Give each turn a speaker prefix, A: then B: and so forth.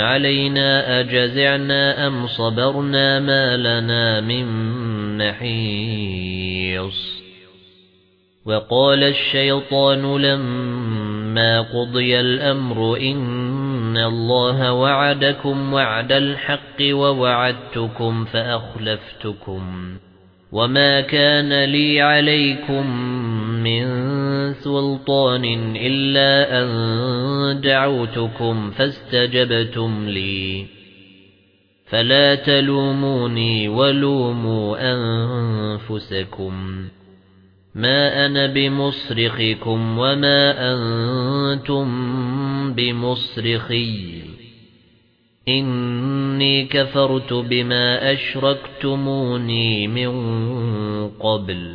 A: علينا أجزعنا أم صبرنا ما لنا من محيص وقال الشيطان لما قضي الأمر إن الله وعدكم وعد الحق ووعدتكم فأخلفتكم وما كان لي عليكم من سُلْطَانٍ إِلَّا أَن دَعَوْتُكُمْ فَاسْتَجَبْتُمْ لِي. فَلَا تَلُومُونِي وَلُومُوا أَنفُسَكُمْ. مَا أَنَا بِمُصْرِخِكُمْ وَمَا أَنْتُمْ بِمُصْرِخِيَّ. إِنِّي كَفَرْتُ بِمَا أَشْرَكْتُمُونِي مِنْ قَبْلُ.